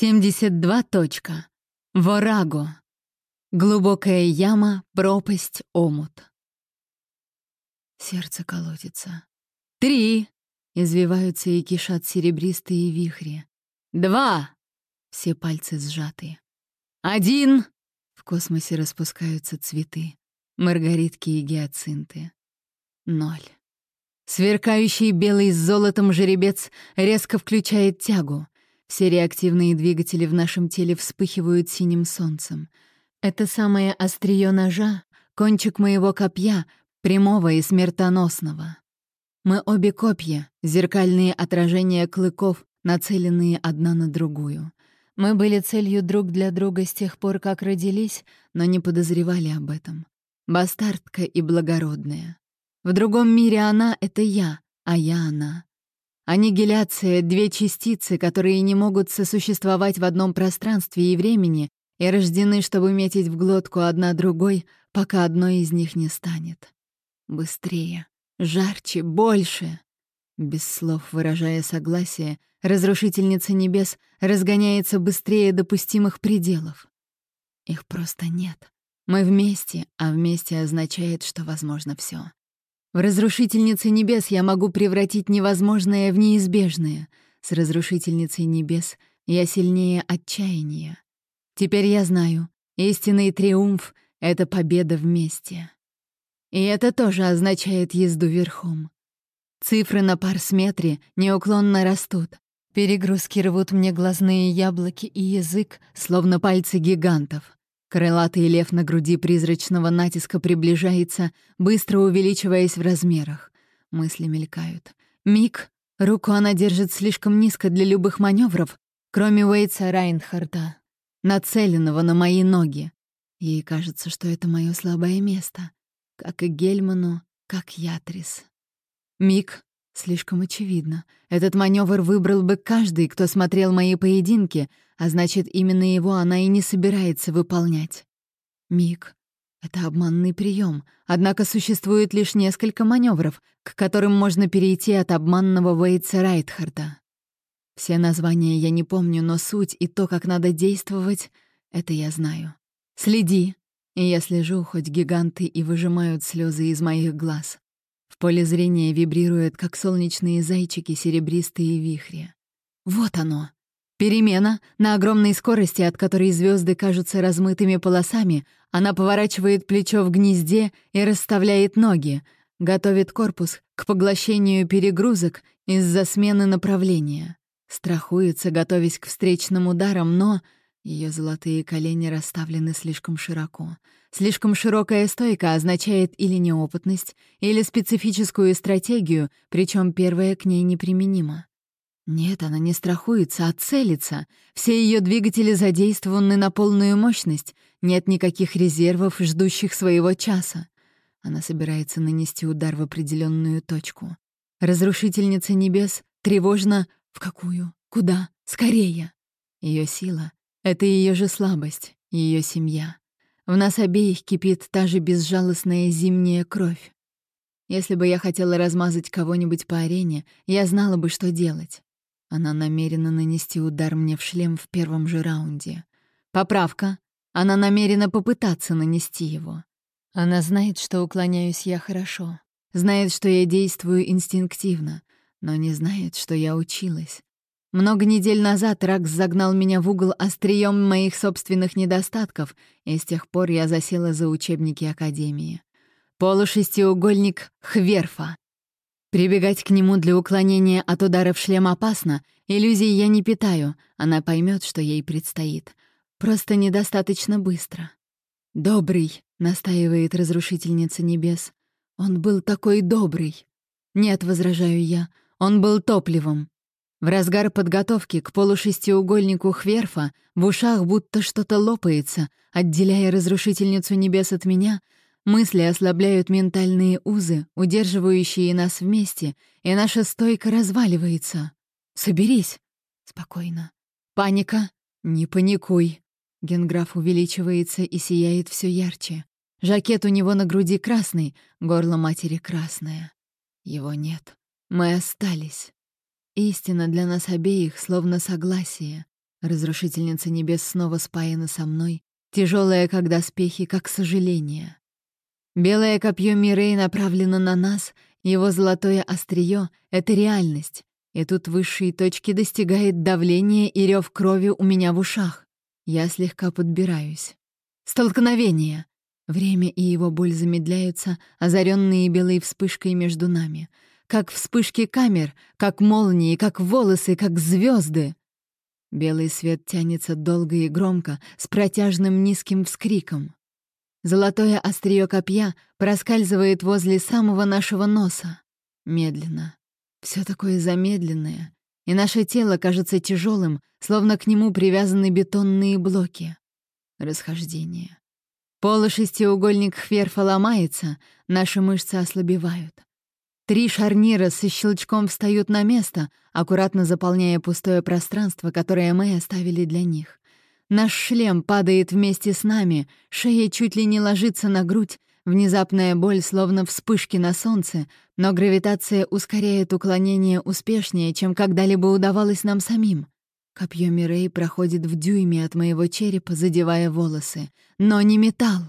72. Точка. Вораго. Глубокая яма, пропасть, омут. Сердце колотится. Три. Извиваются и кишат серебристые вихри. Два. Все пальцы сжаты. Один. В космосе распускаются цветы. Маргаритки и гиацинты. Ноль. Сверкающий белый с золотом жеребец резко включает тягу — все реактивные двигатели в нашем теле вспыхивают синим солнцем. Это самое острие ножа, кончик моего копья, прямого и смертоносного. Мы обе копья, зеркальные отражения клыков, нацеленные одна на другую. Мы были целью друг для друга с тех пор, как родились, но не подозревали об этом. Бастардка и благородная. В другом мире она — это я, а я — она. Аннигиляция — две частицы, которые не могут сосуществовать в одном пространстве и времени и рождены, чтобы метить в глотку одна другой, пока одной из них не станет. Быстрее, жарче, больше. Без слов выражая согласие, разрушительница небес разгоняется быстрее допустимых пределов. Их просто нет. Мы вместе, а вместе означает, что возможно все. В разрушительнице небес я могу превратить невозможное в неизбежное. С разрушительницей небес я сильнее отчаяния. Теперь я знаю, истинный триумф — это победа вместе. И это тоже означает езду верхом. Цифры на парсметре неуклонно растут. Перегрузки рвут мне глазные яблоки и язык, словно пальцы гигантов. Крылатый лев на груди призрачного натиска приближается, быстро увеличиваясь в размерах. Мысли мелькают. Миг. Руку она держит слишком низко для любых маневров, кроме Уэйтса Райнхарта, нацеленного на мои ноги. Ей кажется, что это мое слабое место. Как и Гельману, как Ятрис. Миг. Слишком очевидно. Этот маневр выбрал бы каждый, кто смотрел мои поединки, а значит, именно его она и не собирается выполнять. Миг. Это обманный прием, однако существует лишь несколько маневров, к которым можно перейти от обманного Вейтса Райтхарда. Все названия я не помню, но суть и то, как надо действовать, это я знаю. Следи. И я слежу, хоть гиганты и выжимают слезы из моих глаз. В поле зрения вибрируют, как солнечные зайчики, серебристые вихри. Вот оно. Перемена на огромной скорости, от которой звезды кажутся размытыми полосами, она поворачивает плечо в гнезде и расставляет ноги, готовит корпус к поглощению перегрузок из-за смены направления. Страхуется, готовясь к встречным ударам, но ее золотые колени расставлены слишком широко. Слишком широкая стойка означает или неопытность, или специфическую стратегию, причем первая к ней неприменима. Нет, она не страхуется, а целится. Все ее двигатели задействованы на полную мощность. Нет никаких резервов, ждущих своего часа. Она собирается нанести удар в определенную точку. Разрушительница небес тревожно «В какую? Куда? Скорее!» Ее сила — это ее же слабость, ее семья. В нас обеих кипит та же безжалостная зимняя кровь. Если бы я хотела размазать кого-нибудь по арене, я знала бы, что делать. Она намерена нанести удар мне в шлем в первом же раунде. Поправка. Она намерена попытаться нанести его. Она знает, что уклоняюсь я хорошо. Знает, что я действую инстинктивно, но не знает, что я училась. Много недель назад Ракс загнал меня в угол острием моих собственных недостатков, и с тех пор я засела за учебники Академии. Полушестиугольник Хверфа. Прибегать к нему для уклонения от удара в шлем опасно, иллюзий я не питаю, она поймет, что ей предстоит. Просто недостаточно быстро. «Добрый», — настаивает разрушительница небес. «Он был такой добрый». «Нет», — возражаю я, — «он был топливом». В разгар подготовки к полушестиугольнику Хверфа в ушах будто что-то лопается, отделяя разрушительницу небес от меня — Мысли ослабляют ментальные узы, удерживающие нас вместе, и наша стойка разваливается. Соберись. Спокойно. Паника. Не паникуй. Генграф увеличивается и сияет все ярче. Жакет у него на груди красный, горло матери красное. Его нет. Мы остались. Истина для нас обеих словно согласие. Разрушительница небес снова спаяна со мной, тяжелая, как доспехи, как сожаление. Белое копье Мирей направлено на нас, его золотое острие — это реальность, и тут высшие точки достигает давление и рев крови у меня в ушах. Я слегка подбираюсь. Столкновение! Время и его боль замедляются, озаренные белой вспышкой между нами. Как вспышки камер, как молнии, как волосы, как звезды. Белый свет тянется долго и громко, с протяжным низким вскриком. Золотое острие копья проскальзывает возле самого нашего носа. Медленно. Все такое замедленное, и наше тело кажется тяжелым, словно к нему привязаны бетонные блоки. Расхождение. Полушестиугольник Хверфа ломается, наши мышцы ослабевают. Три шарнира со щелчком встают на место, аккуратно заполняя пустое пространство, которое мы оставили для них. Наш шлем падает вместе с нами, шея чуть ли не ложится на грудь, внезапная боль словно вспышки на солнце, но гравитация ускоряет уклонение успешнее, чем когда-либо удавалось нам самим. Копье Мирей проходит в дюйме от моего черепа, задевая волосы. Но не металл.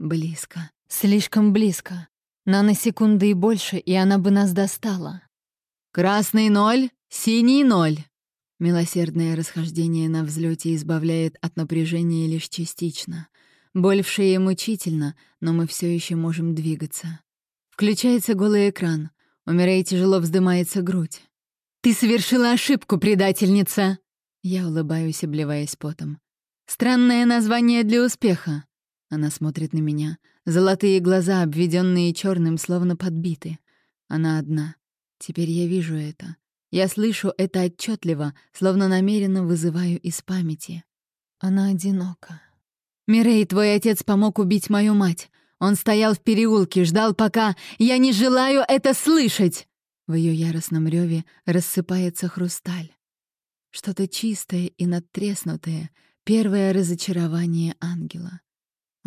Близко. Слишком близко. Наносекунды и больше, и она бы нас достала. «Красный ноль, синий ноль!» Милосердное расхождение на взлете избавляет от напряжения лишь частично. Боль в шее мучительно, но мы все еще можем двигаться. Включается голый экран. У Мирей тяжело вздымается грудь. «Ты совершила ошибку, предательница!» Я улыбаюсь, обливаясь потом. «Странное название для успеха!» Она смотрит на меня. Золотые глаза, обведенные черным, словно подбиты. Она одна. Теперь я вижу это. Я слышу это отчетливо, словно намеренно вызываю из памяти. Она одинока. «Мирей, твой отец помог убить мою мать. Он стоял в переулке, ждал пока... Я не желаю это слышать!» В ее яростном реве рассыпается хрусталь. Что-то чистое и надтреснутое, первое разочарование ангела.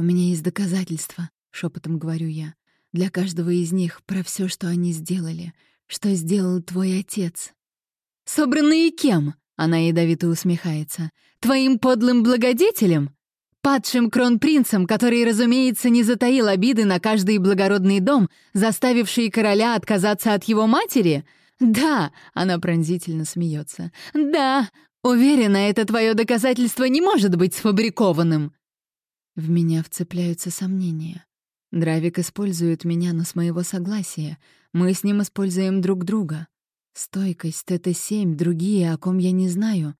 «У меня есть доказательства», — шепотом говорю я, «для каждого из них про все, что они сделали, что сделал твой отец». «Собранные кем?» — она ядовито усмехается. «Твоим подлым благодетелем?» Падшим кронпринцем, который, разумеется, не затаил обиды на каждый благородный дом, заставивший короля отказаться от его матери — «Да!» — она пронзительно смеется. «Да! Уверена, это твое доказательство не может быть сфабрикованным!» В меня вцепляются сомнения. Дравик использует меня, но с моего согласия. Мы с ним используем друг друга. Стойкость, ТТ-7, другие, о ком я не знаю.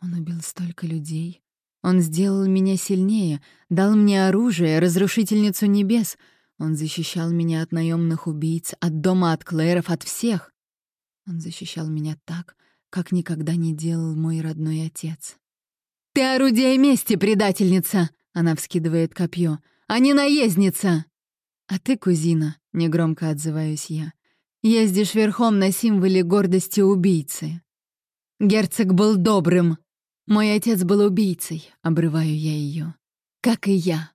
Он убил столько людей. Он сделал меня сильнее, дал мне оружие, разрушительницу небес. Он защищал меня от наемных убийц, от дома от Клэров, от всех. Он защищал меня так, как никогда не делал мой родной отец. «Ты орудие мести, предательница!» — она вскидывает копье. «А не наездница!» «А ты, кузина», — негромко отзываюсь я, «ездишь верхом на символе гордости убийцы». «Герцог был добрым!» «Мой отец был убийцей», — обрываю я ее. «Как и я».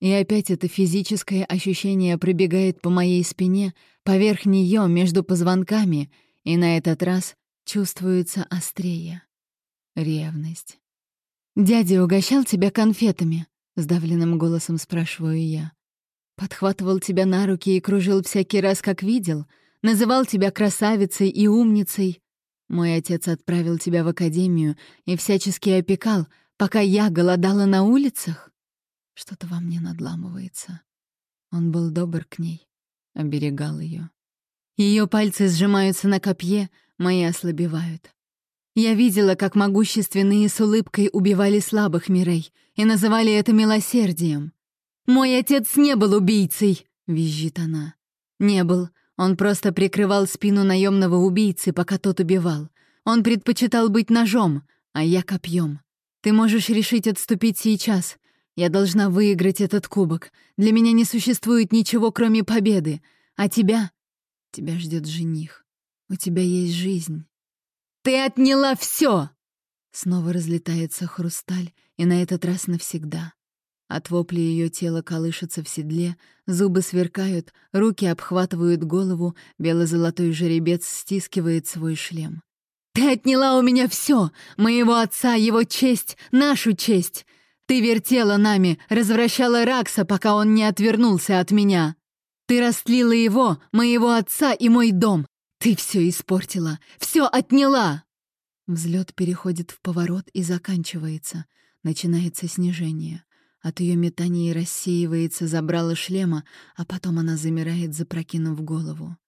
И опять это физическое ощущение пробегает по моей спине, поверх нее, между позвонками — и на этот раз чувствуется острее. Ревность. «Дядя угощал тебя конфетами?» — сдавленным голосом спрашиваю я. «Подхватывал тебя на руки и кружил всякий раз, как видел? Называл тебя красавицей и умницей? Мой отец отправил тебя в академию и всячески опекал, пока я голодала на улицах?» Что-то во мне надламывается. Он был добр к ней, оберегал ее. Ее пальцы сжимаются на копье, мои ослабевают. Я видела, как могущественные с улыбкой убивали слабых мирей и называли это милосердием. «Мой отец не был убийцей!» — визжит она. «Не был. Он просто прикрывал спину наемного убийцы, пока тот убивал. Он предпочитал быть ножом, а я копьем. Ты можешь решить отступить сейчас. Я должна выиграть этот кубок. Для меня не существует ничего, кроме победы. А тебя Тебя ждет жених. У тебя есть жизнь. Ты отняла все! Снова разлетается хрусталь, и на этот раз навсегда. От вопли ее тело колышется в седле, зубы сверкают, руки обхватывают голову, бело-золотой жеребец стискивает свой шлем. Ты отняла у меня все, моего отца, его честь, нашу честь. Ты вертела нами, развращала Ракса, пока он не отвернулся от меня. Ты растлила его, моего отца и мой дом. Ты все испортила, все отняла. Взлет переходит в поворот и заканчивается. Начинается снижение. От ее метаний рассеивается забрало шлема, а потом она замирает, запрокинув голову.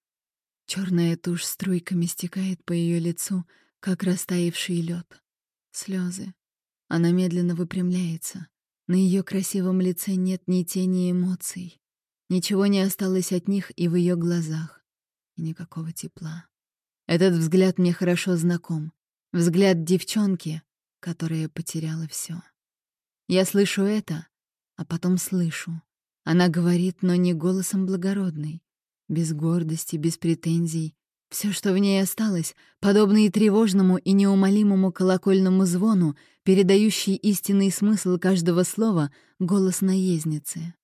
Черная тушь струйками стекает по ее лицу, как растаявший лед. Слезы. Она медленно выпрямляется. На ее красивом лице нет ни тени эмоций. Ничего не осталось от них и в ее глазах. И никакого тепла. Этот взгляд мне хорошо знаком. Взгляд девчонки, которая потеряла все. Я слышу это, а потом слышу. Она говорит, но не голосом благородной. Без гордости, без претензий. Все, что в ней осталось, подобно и тревожному и неумолимому колокольному звону, передающий истинный смысл каждого слова, голос наездницы.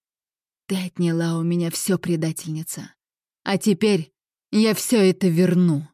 «Ты отняла у меня все, предательница. А теперь я все это верну».